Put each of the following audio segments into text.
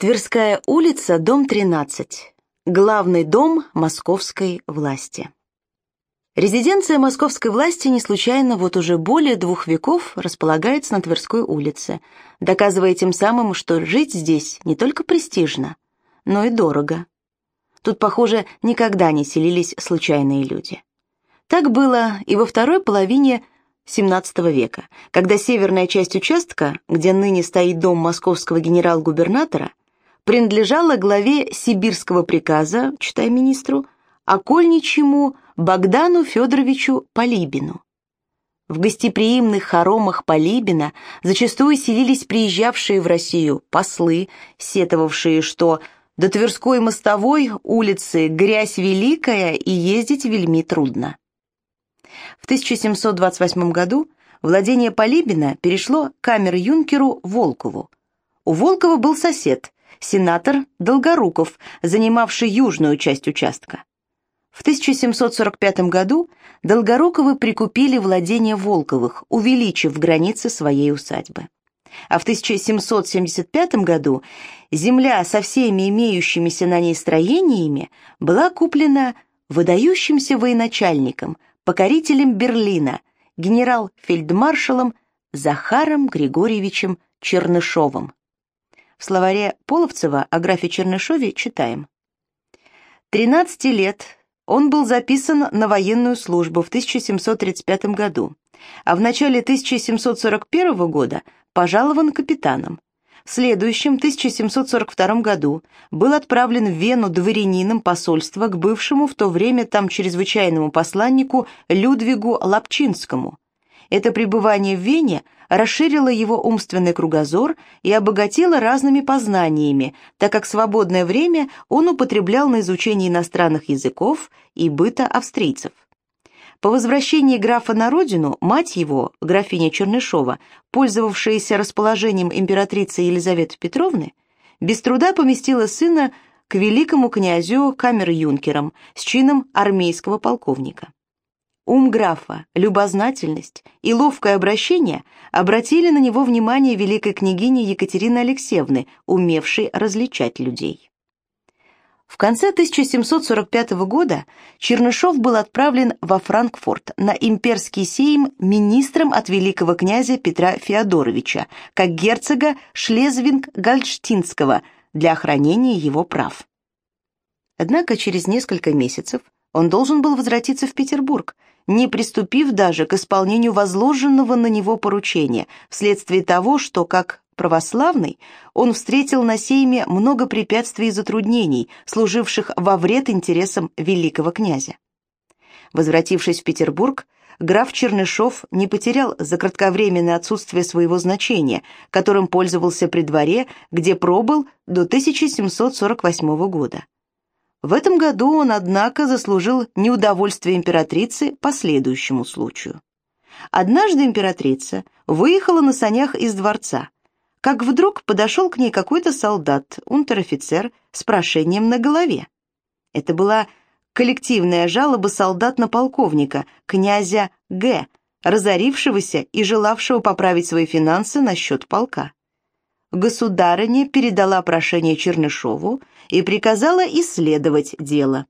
Тверская улица, дом 13. Главный дом московской власти. Резиденция московской власти не случайно вот уже более двух веков располагается на Тверской улице, доказывая тем самым, что жить здесь не только престижно, но и дорого. Тут, похоже, никогда не селились случайные люди. Так было и во второй половине XVII века, когда северная часть участка, где ныне стоит дом московского генерал-губернатора, принадлежала главе сибирского приказа, читай министру, окольничьему Богдану Федоровичу Полибину. В гостеприимных хоромах Полибина зачастую селились приезжавшие в Россию послы, сетовавшие, что до Тверской мостовой улицы грязь великая и ездить вельми трудно. В 1728 году владение Полибина перешло камер-юнкеру Волкову. У Волкова был сосед, сенатор Долгоруков, занимавший южную часть участка. В 1745 году Долгоруковы прикупили владение Волковых, увеличив границы своей усадьбы. А в 1775 году земля со всеми имеющимися на ней строениями была куплена выдающимся военачальником, покорителем Берлина, генерал-фельдмаршалом Захаром Григорьевичем Чернышовым. В словаре Половцева о графе Чернышове читаем. 13 лет он был записан на военную службу в 1735 году, а в начале 1741 года пожалован капитаном. В следующем, 1742 году, был отправлен в Вену дворянином посольства к бывшему в то время там чрезвычайному посланнику Людвигу Лапчинскому. Это пребывание в Вене расширило его умственный кругозор и обогатило разными познаниями, так как свободное время он употреблял на изучение иностранных языков и быта австрийцев. По возвращении графа на родину, мать его, графиня Чернышова, пользовавшаяся расположением императрицы Елизаветы Петровны, без труда поместила сына к великому князю камер-юнкером с чином армейского полковника. Ум графа, любознательность и ловкое обращение обратили на него внимание великой княгини Екатерины Алексеевны, умевшей различать людей. В конце 1745 года Чернышов был отправлен во Франкфурт на имперский сейм министром от великого князя Петра Феодоровича, как герцога Шлезвинг-Гольштинского для охранения его прав. Однако через несколько месяцев он должен был возвратиться в Петербург, не приступив даже к исполнению возложенного на него поручения, вследствие того, что, как православный, он встретил на сейме много препятствий и затруднений, служивших во вред интересам великого князя. Возвратившись в Петербург, граф Чернышов не потерял за кратковременное отсутствие своего значения, которым пользовался при дворе, где пробыл до 1748 года. В этом году он, однако, заслужил неудовольствие императрицы по следующему случаю. Однажды императрица выехала на санях из дворца, как вдруг подошел к ней какой-то солдат, унтер-офицер, с прошением на голове. Это была коллективная жалоба солдат на полковника, князя Г., разорившегося и желавшего поправить свои финансы на счет полка государыня передала прошение Чернышову и приказала исследовать дело.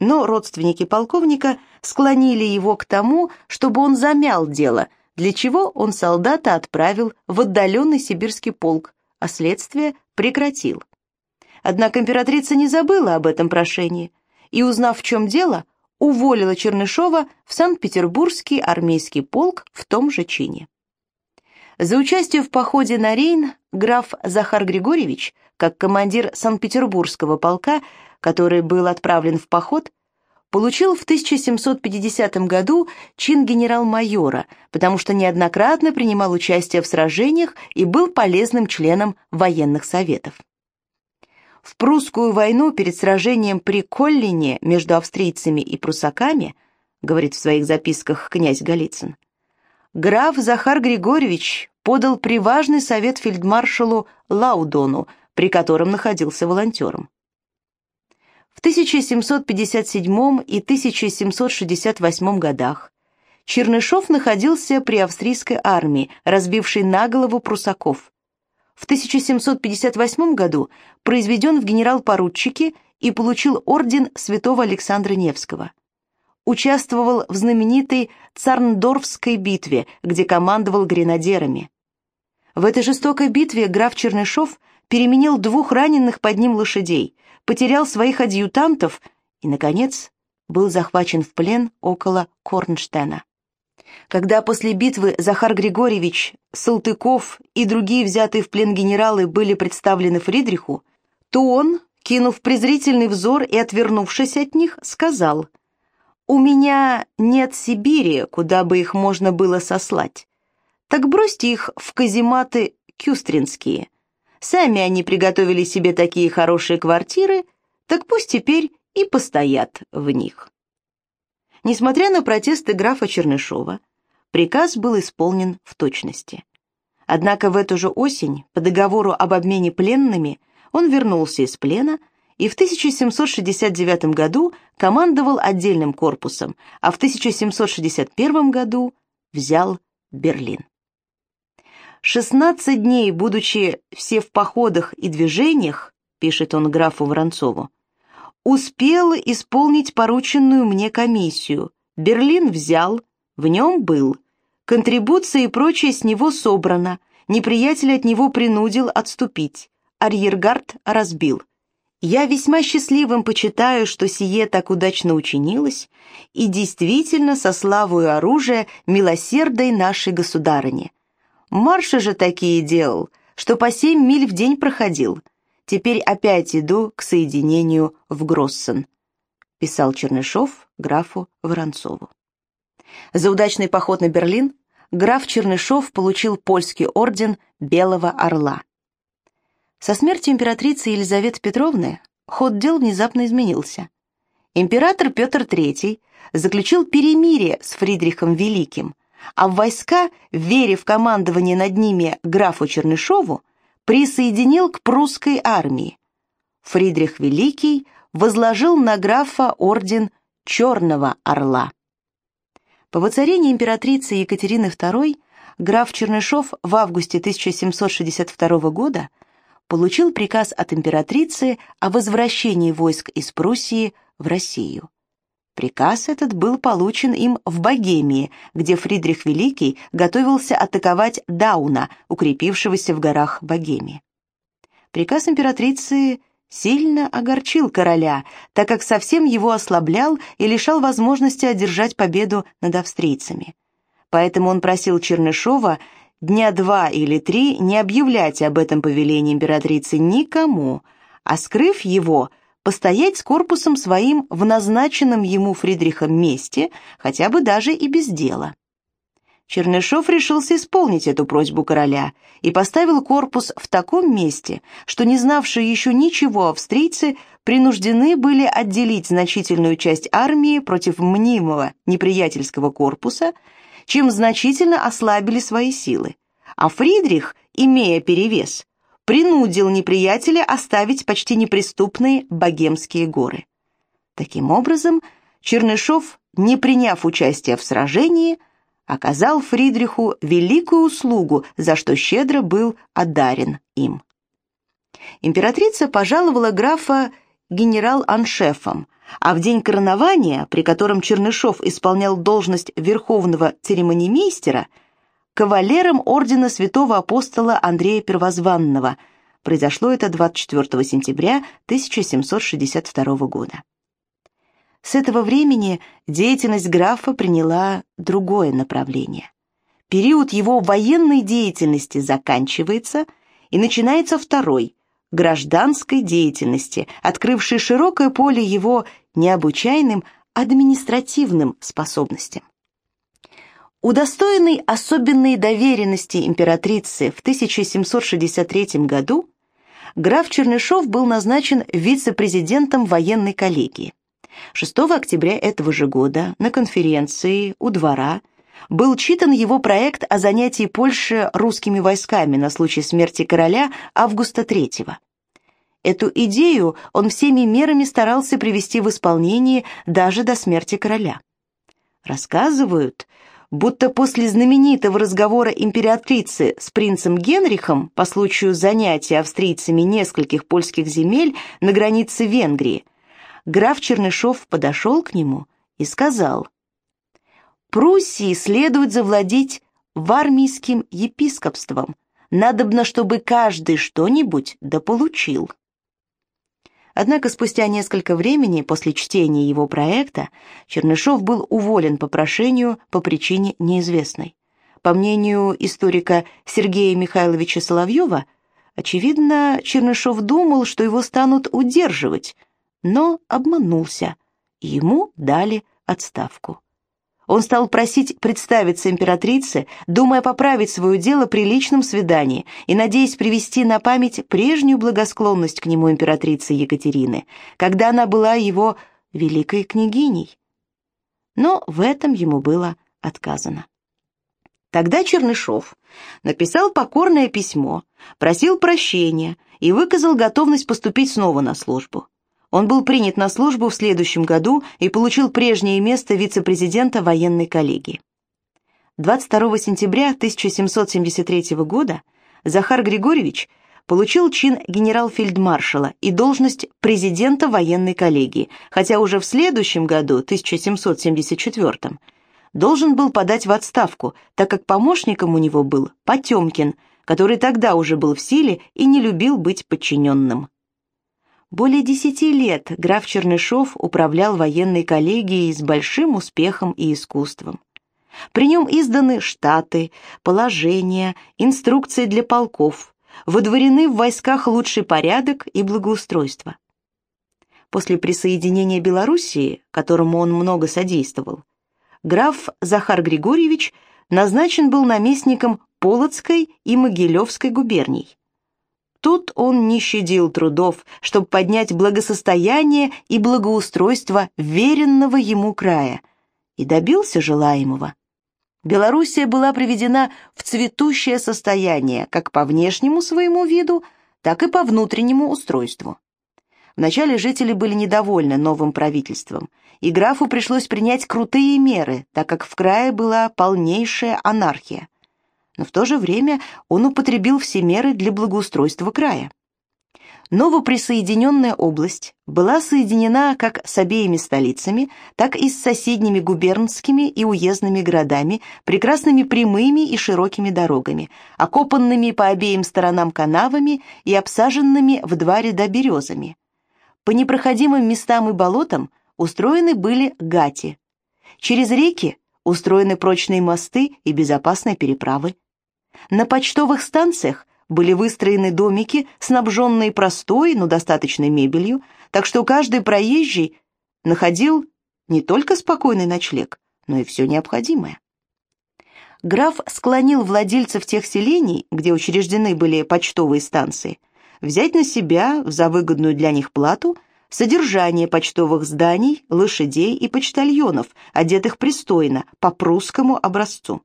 Но родственники полковника склонили его к тому, чтобы он замял дело, для чего он солдата отправил в отдаленный сибирский полк, а следствие прекратил. Однако императрица не забыла об этом прошении и, узнав, в чем дело, уволила Чернышова в Санкт-Петербургский армейский полк в том же чине. За участие в походе на Рейн граф Захар Григорьевич, как командир Санкт-Петербургского полка, который был отправлен в поход, получил в 1750 году чин генерал-майора, потому что неоднократно принимал участие в сражениях и был полезным членом военных советов. В прусскую войну перед сражением при Коллине между австрийцами и прусаками, говорит в своих записках князь Голицын, граф Захар Григорьевич подал приважный совет фельдмаршалу Лаудону, при котором находился волонтером. В 1757 и 1768 годах Чернышов находился при австрийской армии, разбившей на голову прусаков. в 1758 году произведен в генерал-поручики и получил орден святого Александра Невского. Участвовал в знаменитой Царндорфской битве, где командовал гренадерами. В этой жестокой битве граф Чернышов переменил двух раненых под ним лошадей, потерял своих адъютантов и, наконец, был захвачен в плен около Корнштена. Когда после битвы Захар Григорьевич, Салтыков и другие взятые в плен генералы были представлены Фридриху, то он, кинув презрительный взор и отвернувшись от них, сказал «У меня нет Сибири, куда бы их можно было сослать. Так бросьте их в казематы кюстринские. Сами они приготовили себе такие хорошие квартиры, так пусть теперь и постоят в них». Несмотря на протесты графа Чернышова, приказ был исполнен в точности. Однако в эту же осень, по договору об обмене пленными, он вернулся из плена и в 1769 году командовал отдельным корпусом, а в 1761 году взял Берлин. 16 дней, будучи все в походах и движениях, пишет он графу Воронцову, успел исполнить порученную мне комиссию. Берлин взял, в нем был. Контрибуция и прочее с него собрано. Неприятель от него принудил отступить. Арьергард разбил. Я весьма счастливым почитаю, что сие так удачно учинилось, и действительно со славою оружия милосердой нашей государыне. Марши же такие делал, что по семь миль в день проходил — Теперь опять иду к соединению в Гроссен», — писал Чернышов графу Воронцову. За удачный поход на Берлин граф Чернышов получил польский орден Белого Орла. Со смертью императрицы Елизаветы Петровны ход дел внезапно изменился. Император Петр III заключил перемирие с Фридрихом Великим, а в войска, веря в командование над ними графу Чернышову, присоединил к прусской армии. Фридрих Великий возложил на графа орден Черного Орла. По воцарении императрицы Екатерины II граф Чернышов в августе 1762 года получил приказ от императрицы о возвращении войск из Пруссии в Россию. Приказ этот был получен им в Богемии, где Фридрих Великий готовился атаковать Дауна, укрепившегося в горах Богемии. Приказ императрицы сильно огорчил короля, так как совсем его ослаблял и лишал возможности одержать победу над австрийцами. Поэтому он просил Чернышова дня два или три не объявлять об этом повелении императрицы никому, а скрыв его – постоять с корпусом своим в назначенном ему Фридрихом месте, хотя бы даже и без дела. Чернышов решился исполнить эту просьбу короля и поставил корпус в таком месте, что не знавшие еще ничего австрийцы принуждены были отделить значительную часть армии против мнимого неприятельского корпуса, чем значительно ослабили свои силы. А Фридрих, имея перевес, принудил неприятеля оставить почти неприступные Богемские горы. Таким образом, Чернышов, не приняв участия в сражении, оказал Фридриху великую услугу, за что щедро был одарен им. Императрица пожаловала графа генерал-аншефом, а в день коронования, при котором Чернышов исполнял должность верховного церемонимейстера – кавалером ордена святого апостола Андрея Первозванного. Произошло это 24 сентября 1762 года. С этого времени деятельность графа приняла другое направление. Период его военной деятельности заканчивается, и начинается второй – гражданской деятельности, открывший широкое поле его необычайным административным способностям. Удостоенный особенной доверенности императрицы в 1763 году, граф Чернышов был назначен вице-президентом военной коллегии. 6 октября этого же года на конференции у двора был читан его проект о занятии Польши русскими войсками на случай смерти короля Августа III. Эту идею он всеми мерами старался привести в исполнение даже до смерти короля. Рассказывают, будто после знаменитого разговора императрицы с принцем Генрихом по случаю занятия австрийцами нескольких польских земель на границе Венгрии, граф Чернышов подошел к нему и сказал, «Пруссии следует завладеть вармийским епископством. Надобно, чтобы каждый что-нибудь дополучил». Однако спустя несколько времени после чтения его проекта Чернышов был уволен по прошению по причине неизвестной. По мнению историка Сергея Михайловича Соловьева, очевидно, Чернышов думал, что его станут удерживать, но обманулся, ему дали отставку. Он стал просить представиться императрице, думая поправить свое дело при личном свидании и надеясь привести на память прежнюю благосклонность к нему императрицы Екатерины, когда она была его великой княгиней. Но в этом ему было отказано. Тогда Чернышов написал покорное письмо, просил прощения и выказал готовность поступить снова на службу. Он был принят на службу в следующем году и получил прежнее место вице-президента военной коллегии. 22 сентября 1773 года Захар Григорьевич получил чин генерал-фельдмаршала и должность президента военной коллегии, хотя уже в следующем году, 1774 должен был подать в отставку, так как помощником у него был Потемкин, который тогда уже был в силе и не любил быть подчиненным. Более десяти лет граф Чернышов управлял военной коллегией с большим успехом и искусством. При нем изданы штаты, положения, инструкции для полков, водворены в войсках лучший порядок и благоустройство. После присоединения Белоруссии, которому он много содействовал, граф Захар Григорьевич назначен был наместником Полоцкой и Могилевской губерний. Тут он не щадил трудов, чтобы поднять благосостояние и благоустройство веренного ему края, и добился желаемого. Белоруссия была приведена в цветущее состояние как по внешнему своему виду, так и по внутреннему устройству. Вначале жители были недовольны новым правительством, и графу пришлось принять крутые меры, так как в крае была полнейшая анархия но в то же время он употребил все меры для благоустройства края. Новоприсоединенная область была соединена как с обеими столицами, так и с соседними губернскими и уездными городами, прекрасными прямыми и широкими дорогами, окопанными по обеим сторонам канавами и обсаженными в два ряда березами. По непроходимым местам и болотам устроены были гати. Через реки устроены прочные мосты и безопасные переправы. На почтовых станциях были выстроены домики, снабженные простой, но достаточной мебелью, так что каждый проезжий находил не только спокойный ночлег, но и все необходимое. Граф склонил владельцев тех селений, где учреждены были почтовые станции, взять на себя за выгодную для них плату содержание почтовых зданий, лошадей и почтальонов, одетых пристойно, по прусскому образцу.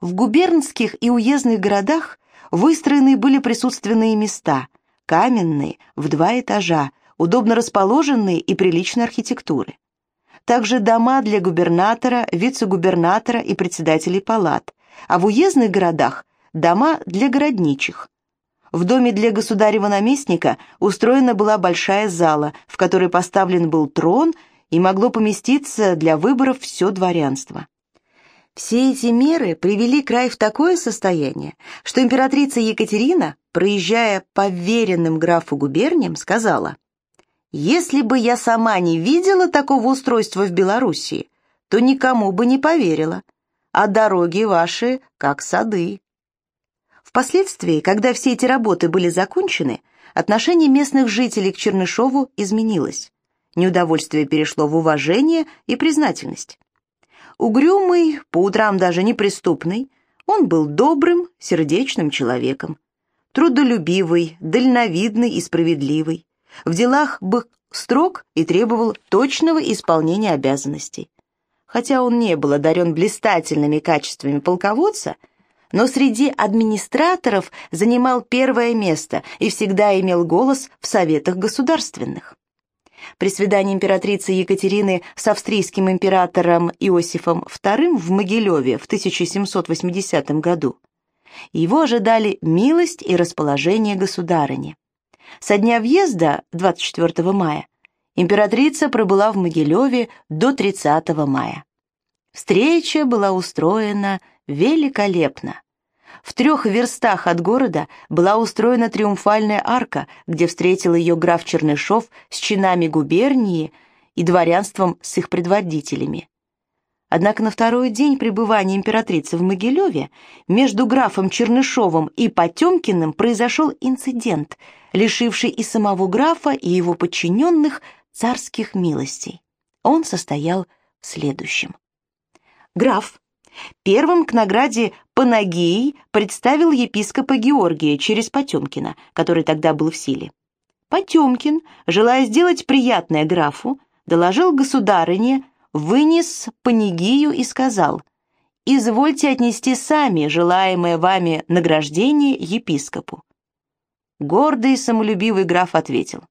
В губернских и уездных городах выстроены были присутственные места, каменные, в два этажа, удобно расположенные и приличной архитектуры. Также дома для губернатора, вице-губернатора и председателей палат, а в уездных городах – дома для городничих. В доме для государева наместника устроена была большая зала, в которой поставлен был трон и могло поместиться для выборов все дворянство. Все эти меры привели край в такое состояние, что императрица Екатерина, проезжая по веренным графу губерниям, сказала, «Если бы я сама не видела такого устройства в Белоруссии, то никому бы не поверила, а дороги ваши как сады». Впоследствии, когда все эти работы были закончены, отношение местных жителей к Чернышову изменилось. Неудовольствие перешло в уважение и признательность. Угрюмый, по утрам даже неприступный, он был добрым, сердечным человеком. Трудолюбивый, дальновидный и справедливый. В делах был строг и требовал точного исполнения обязанностей. Хотя он не был одарен блистательными качествами полководца, но среди администраторов занимал первое место и всегда имел голос в советах государственных. При свидании императрицы Екатерины с австрийским императором Иосифом II в Могилеве в 1780 году его ожидали милость и расположение государыни. Со дня въезда, 24 мая, императрица пробыла в Могилеве до 30 мая. Встреча была устроена великолепно. В трех верстах от города была устроена триумфальная арка, где встретил ее граф Чернышов с чинами губернии и дворянством с их предводителями. Однако на второй день пребывания императрицы в Могилеве между графом Чернышовым и Потемкиным произошел инцидент, лишивший и самого графа, и его подчиненных царских милостей. Он состоял в следующем. Граф первым к награде Панагеи представил епископа Георгия через Потемкина, который тогда был в силе. Потемкин, желая сделать приятное графу, доложил государыне, вынес панигию и сказал «Извольте отнести сами желаемое вами награждение епископу». Гордый и самолюбивый граф ответил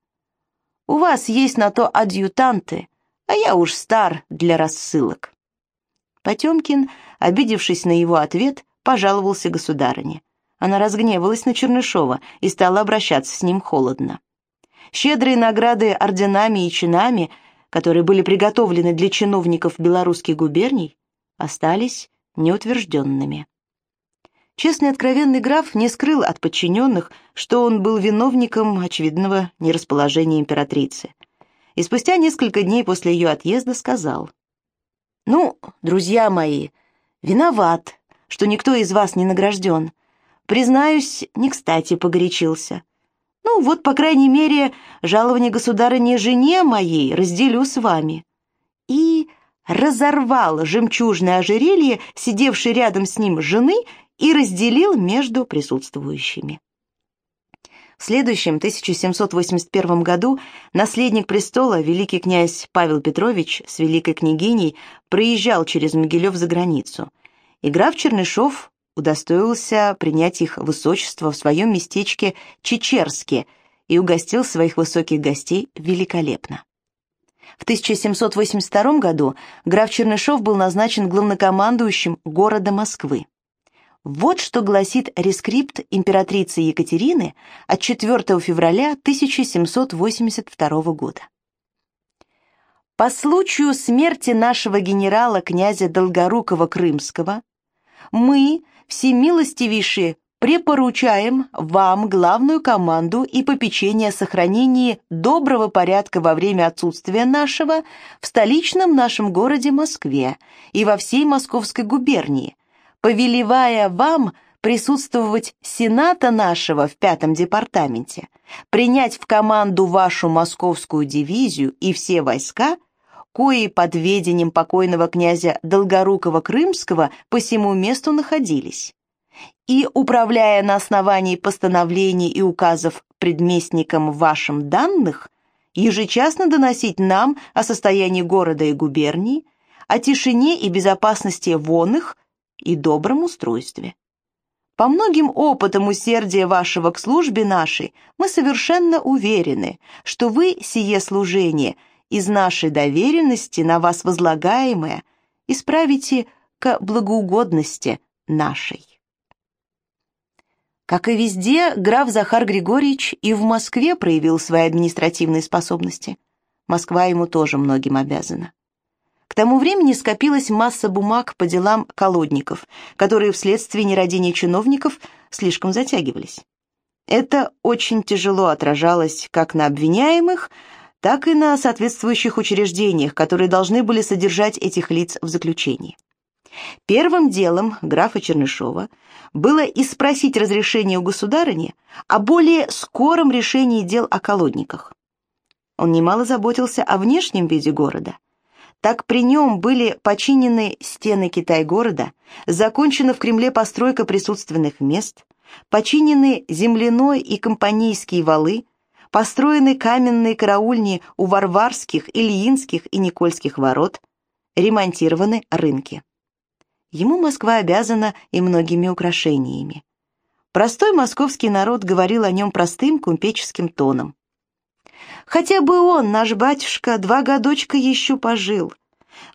«У вас есть на то адъютанты, а я уж стар для рассылок». Потемкин, обидевшись на его ответ, пожаловался государыне. Она разгневалась на Чернышова и стала обращаться с ним холодно. Щедрые награды орденами и чинами, которые были приготовлены для чиновников белорусских губерний, остались неутвержденными. Честный откровенный граф не скрыл от подчиненных, что он был виновником очевидного нерасположения императрицы. И спустя несколько дней после ее отъезда сказал, «Ну, друзья мои, виноват, что никто из вас не награжден. Признаюсь, не кстати погорячился. Ну, вот, по крайней мере, жалование государыне жене моей разделю с вами». И разорвал жемчужное ожерелье, сидевшей рядом с ним жены, и разделил между присутствующими. В следующем, 1781 году, наследник престола, великий князь Павел Петрович с великой княгиней проезжал через Могилев за границу, и граф Чернышов удостоился принять их высочество в своем местечке Чечерске и угостил своих высоких гостей великолепно. В 1782 году граф Чернышов был назначен главнокомандующим города Москвы. Вот что гласит рескрипт императрицы Екатерины от 4 февраля 1782 года. По случаю смерти нашего генерала князя Долгорукова Крымского мы, всемилостивейшие, препоручаем вам главную команду и попечение о сохранении доброго порядка во время отсутствия нашего в столичном нашем городе Москве и во всей Московской губернии, повелевая вам присутствовать Сената нашего в пятом департаменте, принять в команду вашу московскую дивизию и все войска, кои под ведением покойного князя Долгорукова Крымского по всему месту находились, и, управляя на основании постановлений и указов предместникам вашим данных, ежечасно доносить нам о состоянии города и губернии, о тишине и безопасности вон их и добром устройстве. По многим опытам усердия вашего к службе нашей мы совершенно уверены, что вы сие служение из нашей доверенности на вас возлагаемое исправите к благоугодности нашей. Как и везде, граф Захар Григорьевич и в Москве проявил свои административные способности. Москва ему тоже многим обязана. К тому времени скопилась масса бумаг по делам колодников, которые вследствие нерадения чиновников слишком затягивались. Это очень тяжело отражалось как на обвиняемых, так и на соответствующих учреждениях, которые должны были содержать этих лиц в заключении. Первым делом графа Чернышова было испросить разрешение у государыни о более скором решении дел о колодниках. Он немало заботился о внешнем виде города – так при нем были починены стены Китай-города, закончена в Кремле постройка присутственных мест, починены земляной и компанейские валы, построены каменные караульни у Варварских, Ильинских и Никольских ворот, ремонтированы рынки. Ему Москва обязана и многими украшениями. Простой московский народ говорил о нем простым кумпеческим тоном. Хотя бы он, наш батюшка, два годочка еще пожил.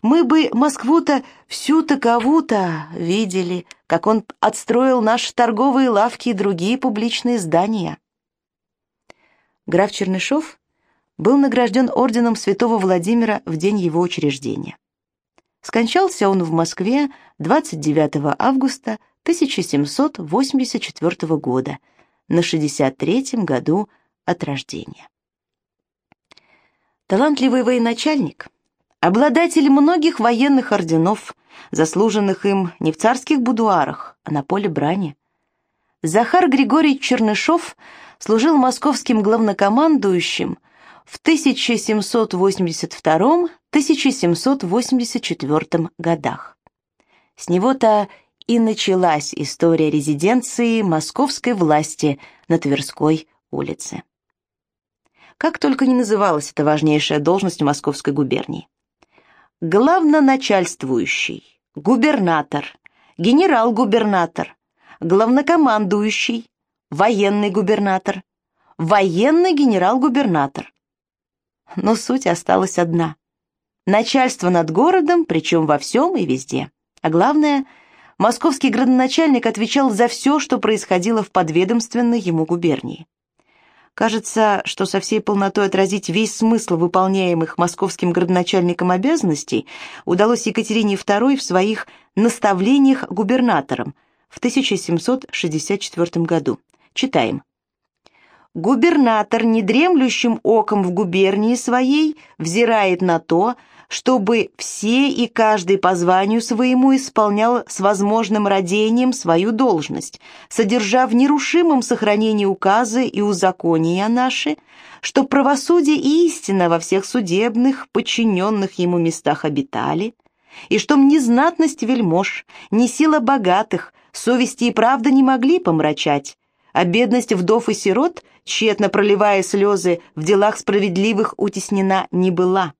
Мы бы Москву-то всю такову-то видели, как он отстроил наши торговые лавки и другие публичные здания. Граф Чернышов был награжден орденом святого Владимира в день его учреждения. Скончался он в Москве 29 августа 1784 года, на 63-м году от рождения. Талантливый военачальник, обладатель многих военных орденов, заслуженных им не в царских будуарах, а на поле брани. Захар Григорьевич Чернышов служил московским главнокомандующим в 1782-1784 годах. С него-то и началась история резиденции московской власти на Тверской улице. Как только не называлась эта важнейшая должность в Московской губернии. Главноначальствующий, губернатор, генерал-губернатор, главнокомандующий, военный губернатор, военный генерал-губернатор. Но суть осталась одна. Начальство над городом, причем во всем и везде. А главное, московский градоначальник отвечал за все, что происходило в подведомственной ему губернии. Кажется, что со всей полнотой отразить весь смысл выполняемых московским градоначальником обязанностей удалось Екатерине II в своих наставлениях губернаторам в 1764 году. Читаем. «Губернатор недремлющим оком в губернии своей взирает на то, чтобы все и каждый по званию своему исполнял с возможным родением свою должность, содержа в нерушимом сохранении указы и узакония наши, что правосудие и истина во всех судебных, подчиненных ему местах обитали, и что ни знатность вельмож, ни сила богатых, совести и правда не могли помрачать, а бедность вдов и сирот, тщетно проливая слезы, в делах справедливых утеснена не была.